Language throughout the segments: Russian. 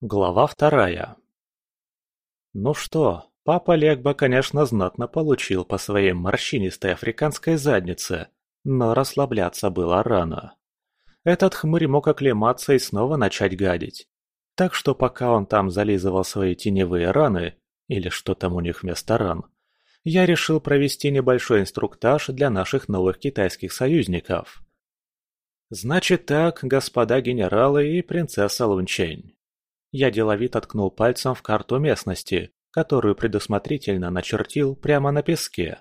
Глава вторая Ну что, папа Легба, конечно, знатно получил по своей морщинистой африканской заднице, но расслабляться было рано. Этот хмырь мог оклематься и снова начать гадить. Так что пока он там зализывал свои теневые раны, или что там у них вместо ран, я решил провести небольшой инструктаж для наших новых китайских союзников. Значит так, господа генералы и принцесса Лунчень. Я деловито ткнул пальцем в карту местности, которую предусмотрительно начертил прямо на песке.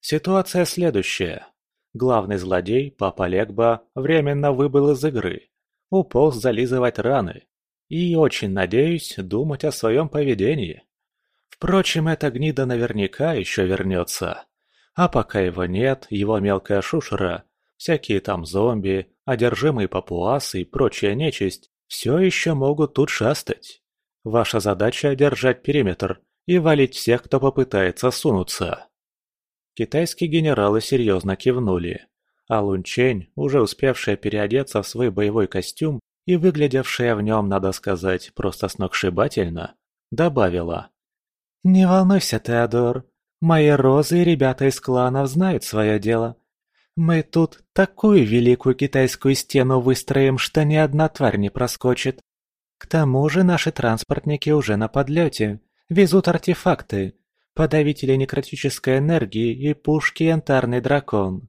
Ситуация следующая. Главный злодей, Папа Легба, временно выбыл из игры. Уполз зализывать раны. И, очень надеюсь, думать о своем поведении. Впрочем, эта гнида наверняка еще вернется. А пока его нет, его мелкая шушера, всякие там зомби, одержимые папуасы и прочая нечисть все еще могут тут шастать. Ваша задача – держать периметр и валить всех, кто попытается сунуться. Китайские генералы серьезно кивнули, а Лунчень, уже успевшая переодеться в свой боевой костюм и выглядевшая в нем, надо сказать, просто сногсшибательно, добавила. «Не волнуйся, Теодор, мои розы и ребята из кланов знают свое дело. Мы тут такую великую китайскую стену выстроим, что ни одна тварь не проскочит. К тому же наши транспортники уже на подлете, везут артефакты, подавители некротической энергии и пушки «Янтарный дракон».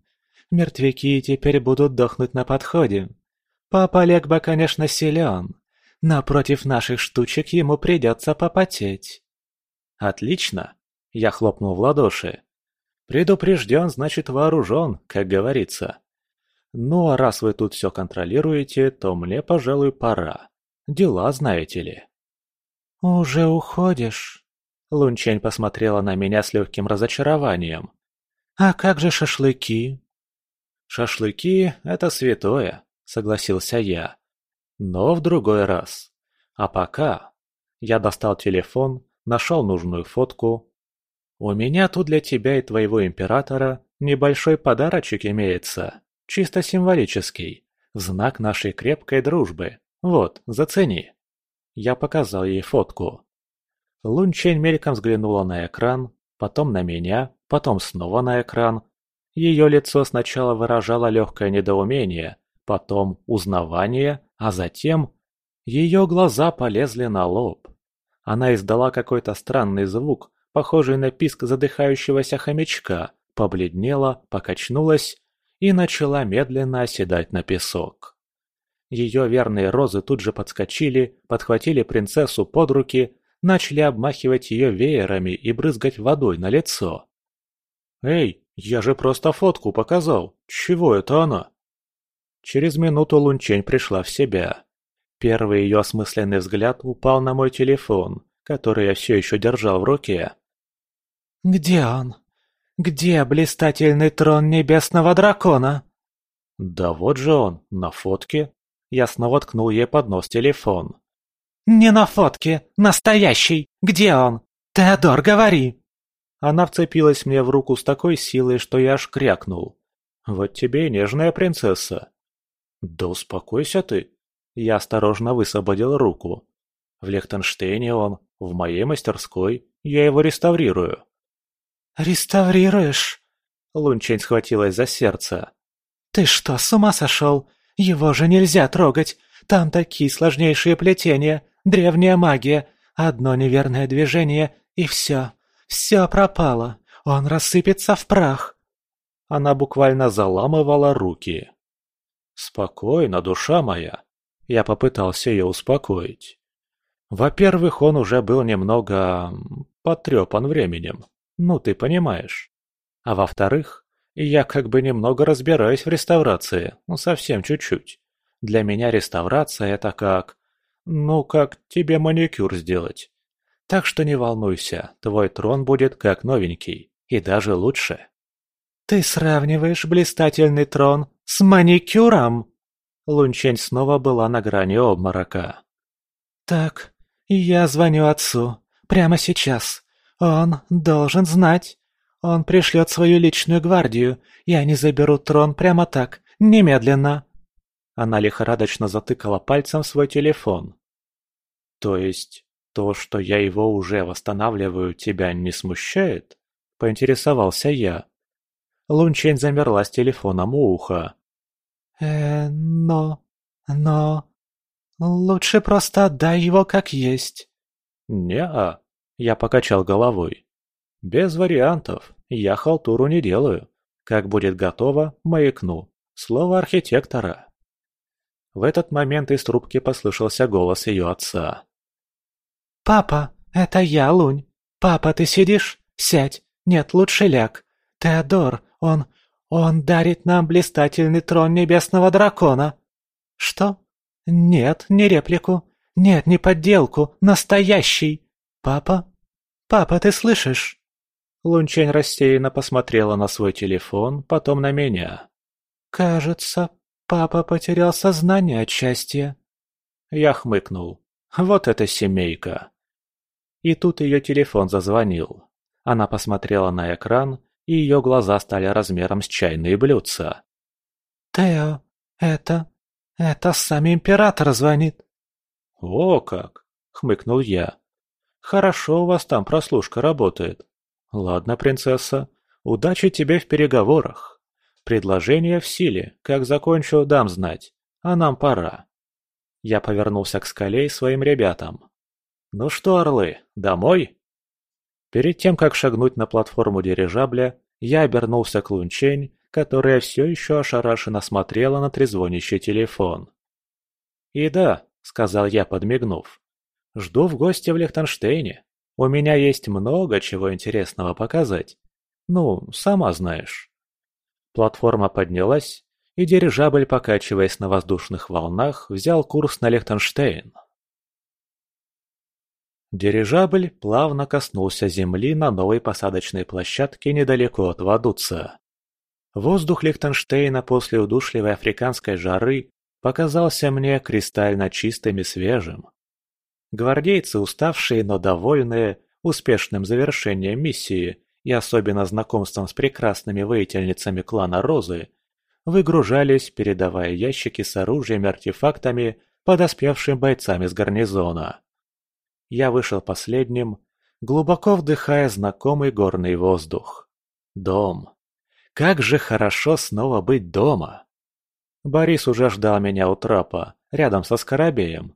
Мертвяки теперь будут дохнуть на подходе. Папа Легба, конечно, силен, но против наших штучек ему придется попотеть. Отлично. Я хлопнул в ладоши. Предупрежден, значит вооружен, как говорится. Ну а раз вы тут все контролируете, то мне, пожалуй, пора. Дела знаете ли. «Уже уходишь?» Лунчень посмотрела на меня с легким разочарованием. «А как же шашлыки?» «Шашлыки — это святое», — согласился я. «Но в другой раз. А пока...» Я достал телефон, нашел нужную фотку, у меня тут для тебя и твоего императора небольшой подарочек имеется, чисто символический, в знак нашей крепкой дружбы. Вот, зацени». Я показал ей фотку. Лунчень мельком взглянула на экран, потом на меня, потом снова на экран. Ее лицо сначала выражало легкое недоумение, потом узнавание, а затем ее глаза полезли на лоб. Она издала какой-то странный звук, похожий на писк задыхающегося хомячка, побледнела, покачнулась и начала медленно оседать на песок. Ее верные розы тут же подскочили, подхватили принцессу под руки, начали обмахивать ее веерами и брызгать водой на лицо. «Эй, я же просто фотку показал! Чего это она?» Через минуту Лунчень пришла в себя. Первый ее осмысленный взгляд упал на мой телефон, который я все еще держал в руке. «Где он? Где блистательный трон небесного дракона?» «Да вот же он, на фотке». Я снова ткнул ей под нос телефон. «Не на фотке! Настоящий! Где он? Теодор, говори!» Она вцепилась мне в руку с такой силой, что я аж крякнул. «Вот тебе и нежная принцесса!» «Да успокойся ты!» Я осторожно высвободил руку. «В Лехтенштейне он, в моей мастерской, я его реставрирую». «Реставрируешь?» Лунчень схватилась за сердце. «Ты что, с ума сошел? Его же нельзя трогать! Там такие сложнейшие плетения, древняя магия, одно неверное движение, и все, все пропало, он рассыпется в прах!» Она буквально заламывала руки. «Спокойно, душа моя!» Я попытался ее успокоить. Во-первых, он уже был немного... потрепан временем. Ну, ты понимаешь. А во-вторых, я как бы немного разбираюсь в реставрации, ну совсем чуть-чуть. Для меня реставрация это как... Ну, как тебе маникюр сделать. Так что не волнуйся, твой трон будет как новенький, и даже лучше. Ты сравниваешь блистательный трон с маникюром? Лунчень снова была на грани обморока. Так, я звоню отцу. Прямо сейчас. Он должен знать. Он пришлет свою личную гвардию, и они заберут трон прямо так, немедленно. Она лихорадочно затыкала пальцем свой телефон. То есть, то, что я его уже восстанавливаю, тебя не смущает? Поинтересовался я. Лунчень замерла с телефоном у уха. э но... но... лучше просто отдай его как есть». «Не-а», я покачал головой. «Без вариантов, я халтуру не делаю. Как будет готово, маякну. Слово архитектора». В этот момент из трубки послышался голос ее отца. «Папа, это я, Лунь. Папа, ты сидишь? Сядь. Нет, лучше ляг. Теодор, он... он дарит нам блистательный трон небесного дракона. Что? Нет, не реплику. Нет, не подделку. Настоящий. Папа? Папа, ты слышишь?» Лунчень рассеянно посмотрела на свой телефон, потом на меня. «Кажется, папа потерял сознание от счастья». Я хмыкнул. «Вот эта семейка!» И тут ее телефон зазвонил. Она посмотрела на экран, и ее глаза стали размером с чайные блюдца. «Тео, это... это сам император звонит». «О как!» — хмыкнул я. «Хорошо у вас там прослушка работает. Ладно, принцесса, удачи тебе в переговорах. Предложение в силе, как закончу, дам знать, а нам пора». Я повернулся к скале и своим ребятам. «Ну что, орлы, домой?» Перед тем, как шагнуть на платформу дирижабля, я обернулся к Лунчень, которая все еще ошарашенно смотрела на трезвонящий телефон. «И да», — сказал я, подмигнув, — «жду в гости в Лихтенштейне. У меня есть много чего интересного показать. Ну, сама знаешь». Платформа поднялась, и дирижабль, покачиваясь на воздушных волнах, взял курс на Лихтенштейн. Дирижабль плавно коснулся земли на новой посадочной площадке недалеко от Вадуца. Воздух Лихтенштейна после удушливой африканской жары показался мне кристально чистым и свежим. Гвардейцы, уставшие, но довольные успешным завершением миссии и особенно знакомством с прекрасными воительницами клана Розы, выгружались, передавая ящики с оружием и артефактами подоспевшим бойцам из гарнизона. Я вышел последним, глубоко вдыхая знакомый горный воздух. Дом. Как же хорошо снова быть дома! Борис уже ждал меня у трапа, рядом со Скоробеем.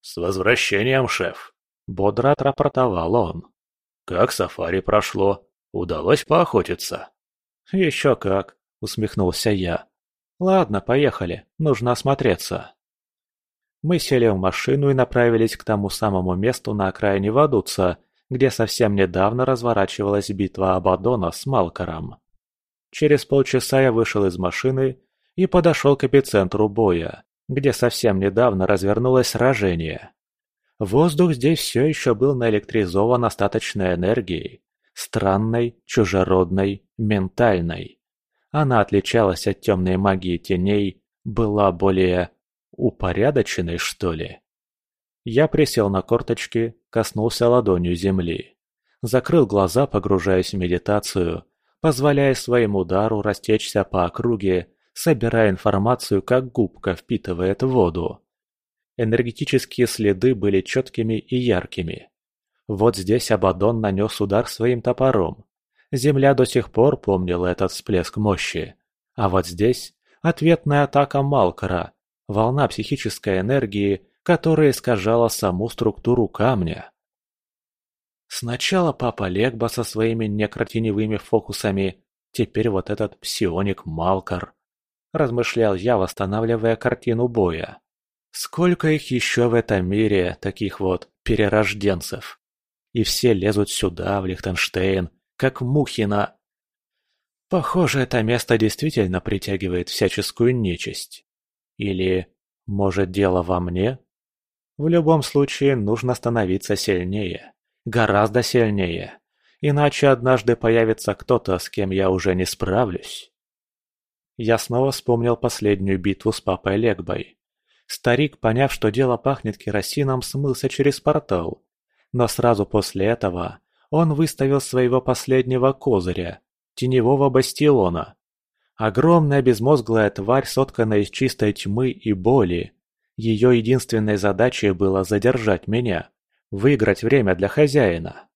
«С возвращением, шеф!» — бодро отрапортовал он. «Как сафари прошло? Удалось поохотиться?» «Еще как!» — усмехнулся я. «Ладно, поехали, нужно осмотреться». Мы сели в машину и направились к тому самому месту на окраине Вадуца, где совсем недавно разворачивалась битва Абадона с Малкором. Через полчаса я вышел из машины и подошел к эпицентру боя, где совсем недавно развернулось сражение. Воздух здесь все еще был наэлектризован остаточной энергией, странной, чужеродной, ментальной. Она отличалась от темной магии теней, была более упорядоченной, что ли? Я присел на корточки, коснулся ладонью земли. Закрыл глаза, погружаясь в медитацию, позволяя своему удару растечься по округе, собирая информацию, как губка впитывает воду. Энергетические следы были четкими и яркими. Вот здесь Абадон нанес удар своим топором. Земля до сих пор помнила этот всплеск мощи. А вот здесь ответная атака Малкара, волна психической энергии, которая искажала саму структуру камня. Сначала папа Легба со своими некротеневыми фокусами, теперь вот этот псионик Малкар. Размышлял я, восстанавливая картину боя. Сколько их еще в этом мире, таких вот перерожденцев? И все лезут сюда, в Лихтенштейн, как мухи на... Похоже, это место действительно притягивает всяческую нечисть. Или, может, дело во мне? В любом случае, нужно становиться сильнее. Гораздо сильнее. Иначе однажды появится кто-то, с кем я уже не справлюсь. Я снова вспомнил последнюю битву с папой Легбой. Старик, поняв, что дело пахнет керосином, смылся через портал. Но сразу после этого он выставил своего последнего козыря – теневого бастиона. Огромная безмозглая тварь, сотканная из чистой тьмы и боли. Ее единственной задачей было задержать меня, выиграть время для хозяина.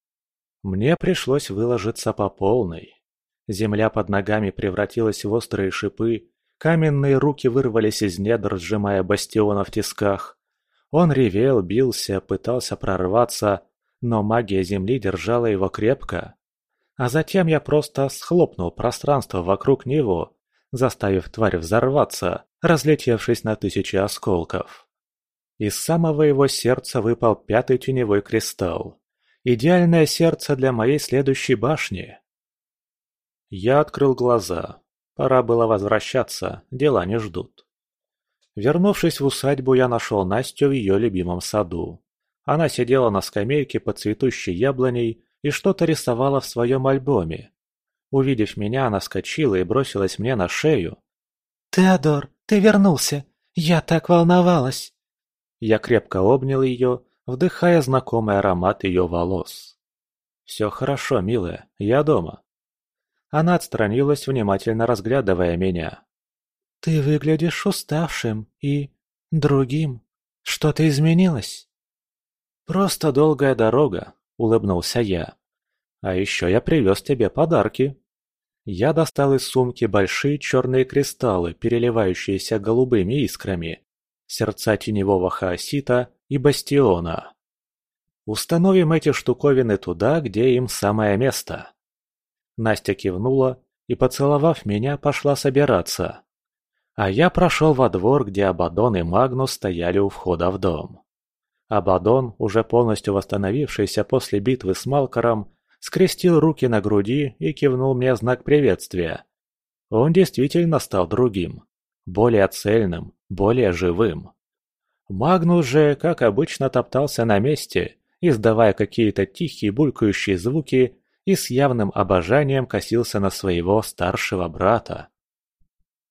Мне пришлось выложиться по полной. Земля под ногами превратилась в острые шипы, каменные руки вырвались из недр, сжимая бастиона в тисках. Он ревел, бился, пытался прорваться, но магия земли держала его крепко. А затем я просто схлопнул пространство вокруг него, заставив тварь взорваться, разлетевшись на тысячи осколков. Из самого его сердца выпал пятый теневой кристалл. Идеальное сердце для моей следующей башни. Я открыл глаза. Пора было возвращаться, дела не ждут. Вернувшись в усадьбу, я нашел Настю в ее любимом саду. Она сидела на скамейке под цветущей яблоней и что-то рисовала в своем альбоме. Увидев меня, она скочила и бросилась мне на шею. «Теодор, ты вернулся! Я так волновалась!» Я крепко обнял ее, вдыхая знакомый аромат ее волос. «Все хорошо, милая, я дома». Она отстранилась, внимательно разглядывая меня. «Ты выглядишь уставшим и... другим. Что-то изменилось?» «Просто долгая дорога», — улыбнулся я. «А еще я привез тебе подарки». Я достал из сумки большие черные кристаллы, переливающиеся голубыми искрами, сердца теневого хаосита и бастиона. Установим эти штуковины туда, где им самое место. Настя кивнула и, поцеловав меня, пошла собираться. А я прошел во двор, где Абадон и Магнус стояли у входа в дом. Абадон, уже полностью восстановившийся после битвы с Малкором, скрестил руки на груди и кивнул мне знак приветствия. Он действительно стал другим, более цельным, более живым. Магнус же, как обычно, топтался на месте, издавая какие-то тихие булькающие звуки и с явным обожанием косился на своего старшего брата.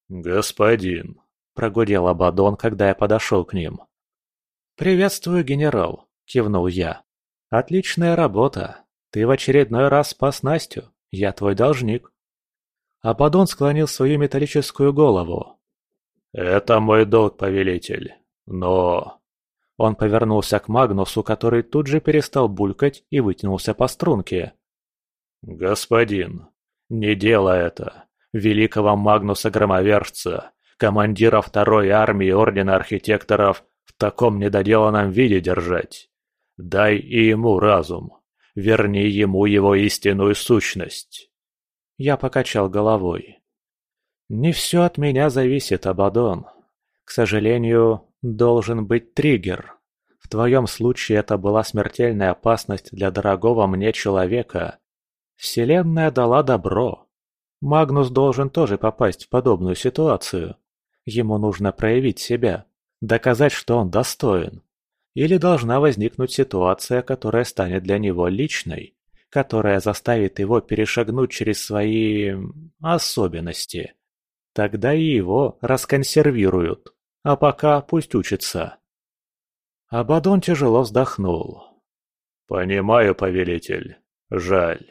«Господин», — прогудел Абадон, когда я подошел к ним. «Приветствую, генерал», — кивнул я. «Отличная работа. Ты в очередной раз спас Настю. Я твой должник». Абадон склонил свою металлическую голову. «Это мой долг, повелитель. Но...» Он повернулся к Магнусу, который тут же перестал булькать и вытянулся по струнке. «Господин, не делай это. Великого Магнуса Громовержца, командира второй армии Ордена Архитекторов, в таком недоделанном виде держать. Дай и ему разум. Верни ему его истинную сущность. Я покачал головой. Не все от меня зависит, Абадон. К сожалению, должен быть триггер. В твоем случае это была смертельная опасность для дорогого мне человека. Вселенная дала добро. Магнус должен тоже попасть в подобную ситуацию. Ему нужно проявить себя доказать, что он достоин. Или должна возникнуть ситуация, которая станет для него личной, которая заставит его перешагнуть через свои... особенности. Тогда и его расконсервируют, а пока пусть учится. Абадон тяжело вздохнул. «Понимаю, повелитель. Жаль».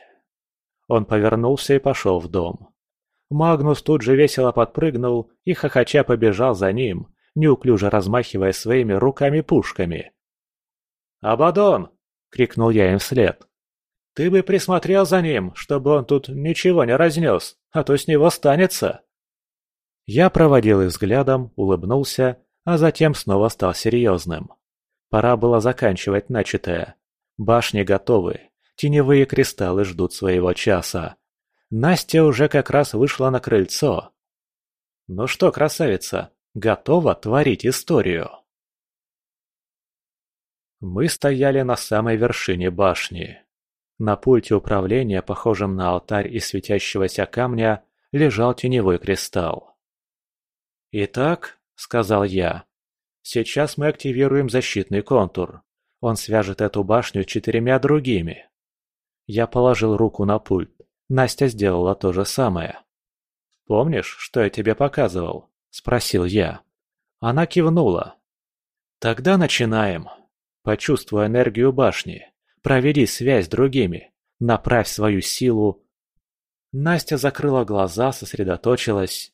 Он повернулся и пошел в дом. Магнус тут же весело подпрыгнул и хохоча побежал за ним, неуклюже размахивая своими руками-пушками. «Абадон!» — крикнул я им вслед. «Ты бы присмотрел за ним, чтобы он тут ничего не разнес, а то с него станется!» Я проводил их взглядом, улыбнулся, а затем снова стал серьезным. Пора было заканчивать начатое. Башни готовы, теневые кристаллы ждут своего часа. Настя уже как раз вышла на крыльцо. «Ну что, красавица, готова творить историю. Мы стояли на самой вершине башни. На пульте управления, похожем на алтарь из светящегося камня, лежал теневой кристалл. «Итак», — сказал я, — «сейчас мы активируем защитный контур. Он свяжет эту башню с четырьмя другими». Я положил руку на пульт. Настя сделала то же самое. «Помнишь, что я тебе показывал?» – спросил я. Она кивнула. «Тогда начинаем. Почувствуй энергию башни. Проведи связь с другими. Направь свою силу». Настя закрыла глаза, сосредоточилась.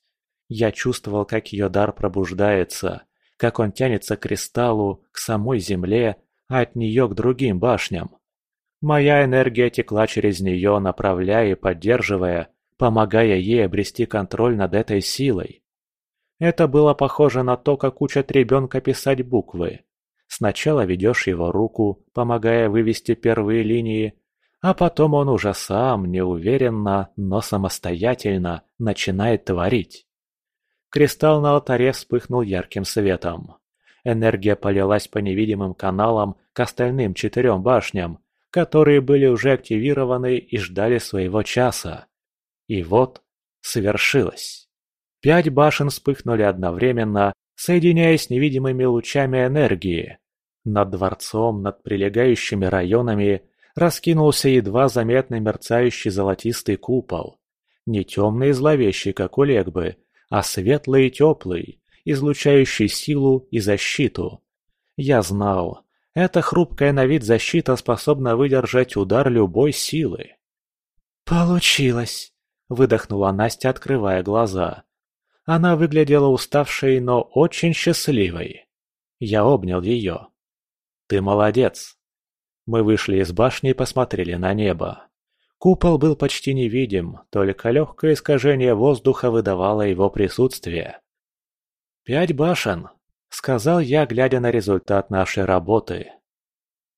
Я чувствовал, как ее дар пробуждается, как он тянется к кристаллу, к самой земле, а от нее к другим башням. Моя энергия текла через нее, направляя и поддерживая, помогая ей обрести контроль над этой силой. Это было похоже на то, как учат ребенка писать буквы. Сначала ведешь его руку, помогая вывести первые линии, а потом он уже сам, неуверенно, но самостоятельно начинает творить. Кристалл на алтаре вспыхнул ярким светом. Энергия полилась по невидимым каналам к остальным четырем башням, которые были уже активированы и ждали своего часа. И вот свершилось. Пять башен вспыхнули одновременно, соединяясь с невидимыми лучами энергии. Над дворцом, над прилегающими районами раскинулся едва заметный мерцающий золотистый купол. Не темный и зловещий, как у Легбы, а светлый и теплый, излучающий силу и защиту. Я знал, эта хрупкая на вид защита способна выдержать удар любой силы. «Получилось!» – выдохнула Настя, открывая глаза. Она выглядела уставшей, но очень счастливой. Я обнял ее. «Ты молодец!» Мы вышли из башни и посмотрели на небо. Купол был почти невидим, только легкое искажение воздуха выдавало его присутствие. «Пять башен!» — сказал я, глядя на результат нашей работы.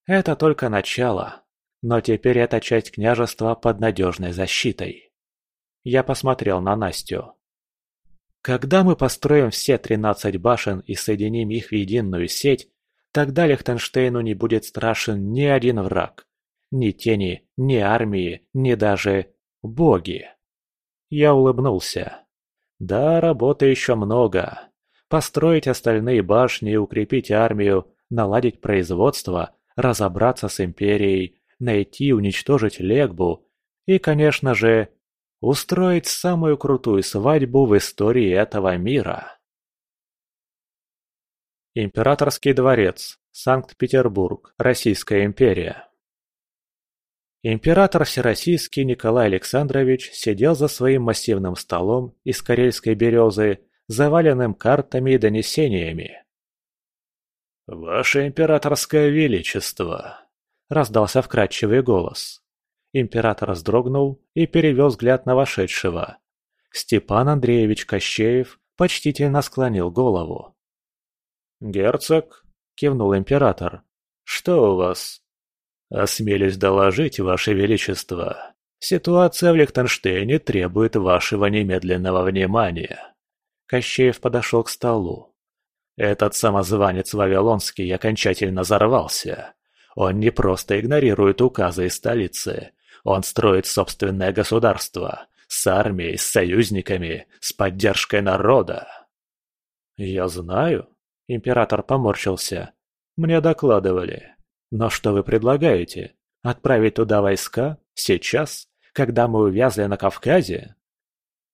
«Это только начало, но теперь эта часть княжества под надежной защитой». Я посмотрел на Настю. «Когда мы построим все тринадцать башен и соединим их в единую сеть, тогда Лихтенштейну не будет страшен ни один враг. Ни тени, ни армии, ни даже боги». Я улыбнулся. «Да, работы еще много. Построить остальные башни, укрепить армию, наладить производство, разобраться с империей, найти и уничтожить Легбу и, конечно же, устроить самую крутую свадьбу в истории этого мира. Императорский дворец, Санкт-Петербург, Российская империя. Император Всероссийский Николай Александрович сидел за своим массивным столом из карельской березы заваленным картами и донесениями. «Ваше императорское величество!» – раздался вкрадчивый голос. Император вздрогнул и перевел взгляд на вошедшего. Степан Андреевич Кощеев почтительно склонил голову. «Герцог?» – кивнул император. «Что у вас?» «Осмелюсь доложить, Ваше Величество. Ситуация в Лихтенштейне требует вашего немедленного внимания». Кощеев подошел к столу. Этот самозванец Вавилонский окончательно взорвался. Он не просто игнорирует указы из столицы, он строит собственное государство, с армией, с союзниками, с поддержкой народа. «Я знаю», — император поморщился. «Мне докладывали. Но что вы предлагаете? Отправить туда войска? Сейчас? Когда мы увязли на Кавказе?»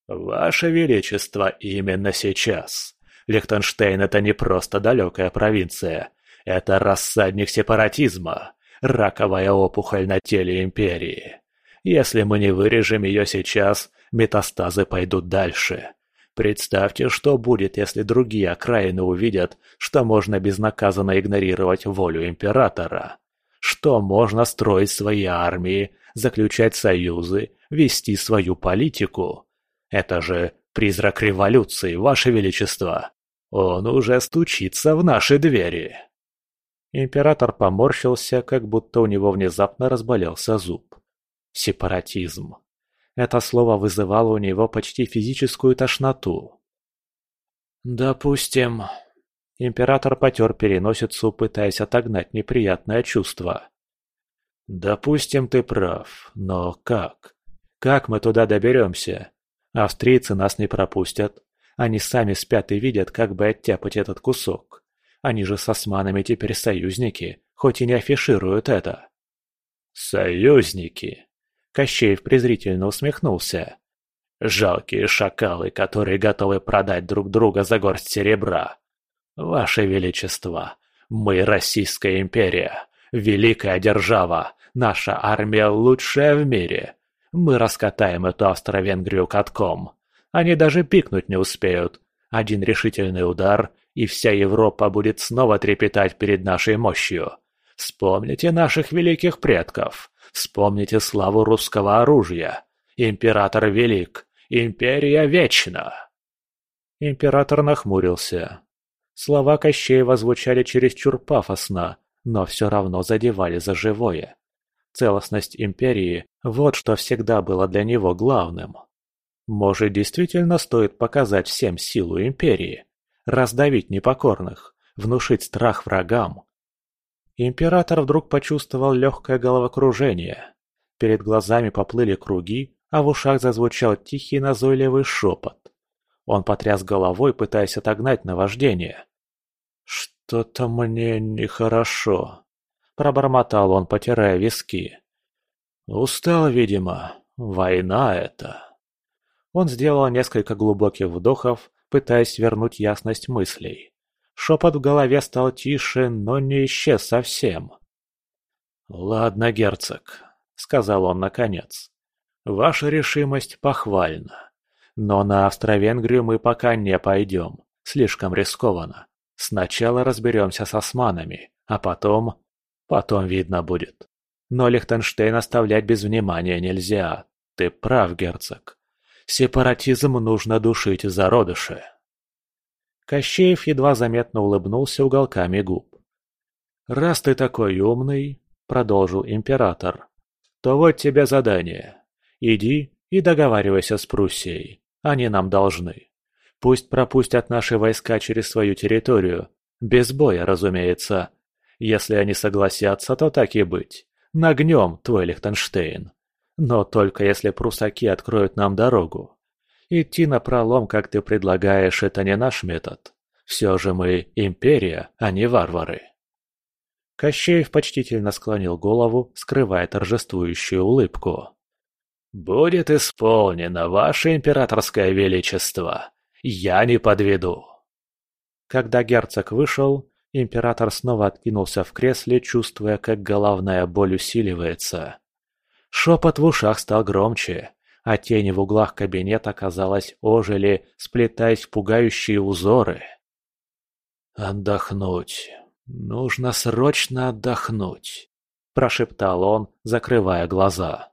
«Ваше Величество, именно сейчас. Лихтенштейн – это не просто далекая провинция. Это рассадник сепаратизма, раковая опухоль на теле империи. Если мы не вырежем ее сейчас, метастазы пойдут дальше. Представьте, что будет, если другие окраины увидят, что можно безнаказанно игнорировать волю императора. Что можно строить свои армии, заключать союзы, вести свою политику. Это же призрак революции, Ваше Величество. Он уже стучится в наши двери. Император поморщился, как будто у него внезапно разболелся зуб. Сепаратизм. Это слово вызывало у него почти физическую тошноту. «Допустим...» Император потер переносицу, пытаясь отогнать неприятное чувство. «Допустим, ты прав, но как? Как мы туда доберемся? Австрийцы нас не пропустят. Они сами спят и видят, как бы оттяпать этот кусок. Они же с османами теперь союзники, хоть и не афишируют это. «Союзники!» Кощеев презрительно усмехнулся. «Жалкие шакалы, которые готовы продать друг друга за горсть серебра. Ваше Величество, мы Российская империя, великая держава, наша армия лучшая в мире. Мы раскатаем эту Австро-Венгрию катком. Они даже пикнуть не успеют. Один решительный удар, и вся Европа будет снова трепетать перед нашей мощью. Вспомните наших великих предков, вспомните славу русского оружия. Император велик, империя вечна!» Император нахмурился. Слова Кощеева звучали чересчур пафосно, но все равно задевали за живое. Целостность империи – вот что всегда было для него главным. Может, действительно стоит показать всем силу империи? Раздавить непокорных, внушить страх врагам? Император вдруг почувствовал легкое головокружение. Перед глазами поплыли круги, а в ушах зазвучал тихий назойливый шепот. Он потряс головой, пытаясь отогнать наваждение. «Что-то мне нехорошо», — пробормотал он, потирая виски. «Устал, видимо. Война это». Он сделал несколько глубоких вдохов, пытаясь вернуть ясность мыслей. Шепот в голове стал тише, но не исчез совсем. «Ладно, герцог», — сказал он наконец. «Ваша решимость похвальна. Но на Австро-Венгрию мы пока не пойдем. Слишком рискованно. Сначала разберемся с османами, а потом... Потом видно будет. Но Лихтенштейн оставлять без внимания нельзя. Ты прав, герцог. Сепаратизм нужно душить в зародыше. Кощеев едва заметно улыбнулся уголками губ. «Раз ты такой умный, — продолжил император, — то вот тебе задание. Иди и договаривайся с Пруссией. Они нам должны. Пусть пропустят наши войска через свою территорию. Без боя, разумеется. Если они согласятся, то так и быть. Нагнем твой Лихтенштейн. Но только если прусаки откроют нам дорогу. Идти на пролом, как ты предлагаешь, это не наш метод. Все же мы империя, а не варвары. Кощеев почтительно склонил голову, скрывая торжествующую улыбку. «Будет исполнено, ваше императорское величество. Я не подведу». Когда герцог вышел, император снова откинулся в кресле, чувствуя, как головная боль усиливается. Шепот в ушах стал громче, а тени в углах кабинета, казалось, ожили, сплетаясь в пугающие узоры. «Отдохнуть. Нужно срочно отдохнуть», – прошептал он, закрывая глаза.